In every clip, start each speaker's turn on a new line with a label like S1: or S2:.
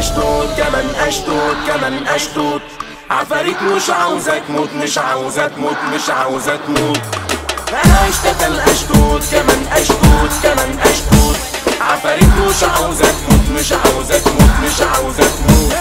S1: أشتوت كمان أشتوت كمان أشتوت. عفاريت مش عاوزة تموت مش عاوزة تموت مش عاوزة تموت اشتغل أشتوت كمان أشتوت كمان أشتوت. عفاريت مش عاوزة تموت مش عاوزة تموت مش عاوزة تموت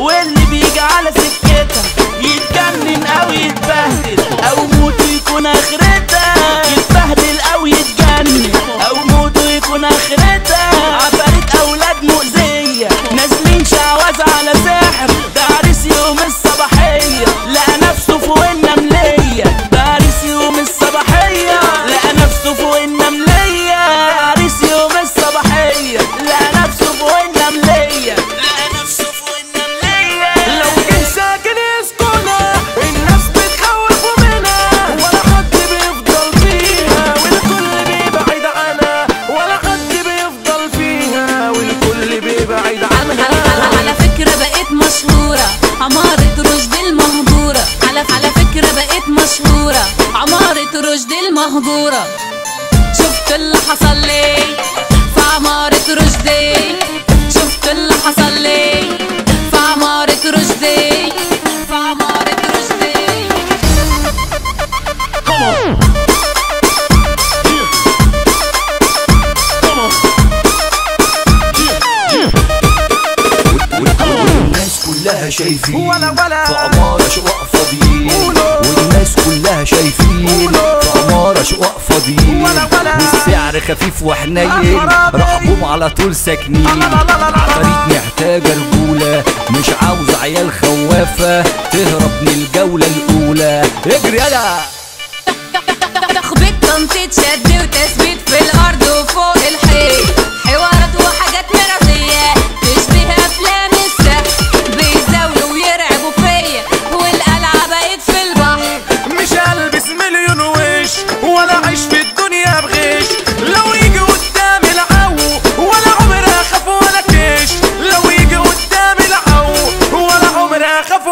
S2: واللي بيجي على سكتها يتجنن أو يتبهدل أو موته يكون آخرتها. يتبهدل أو يتجنن أو موته يكون آخرتها. عفاريت أولاد مؤذية نازلين
S3: بقيت مشهورة. عمارة رشد المهجورة. شفت اللي حصل لي في عمارة رشدي شفت اللي حصل لي في عمارة رشدي في عمارة رشدي
S4: والناس كلها شايفين
S1: ولا ولا.
S4: في عمارة شقق خفيف وحنين.
S1: خرابي.
S4: رقبهم على طول ساكنين. عفاريت محتاجة رجولة. مش عاوز عيال خوافة. تهرب من الجولة الأولى. اجري يلا.
S3: تخبيط تنطيط شد وتثبيت في الأرض وفوق الحيط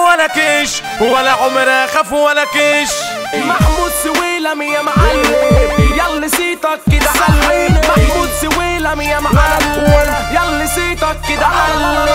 S1: ولا كيش ولا عمره اخاف ولا كيش محمود سويلم يا معلم. يلا سيتك كده علم محمود سويلم يا معلم. يلا سيتك كده علم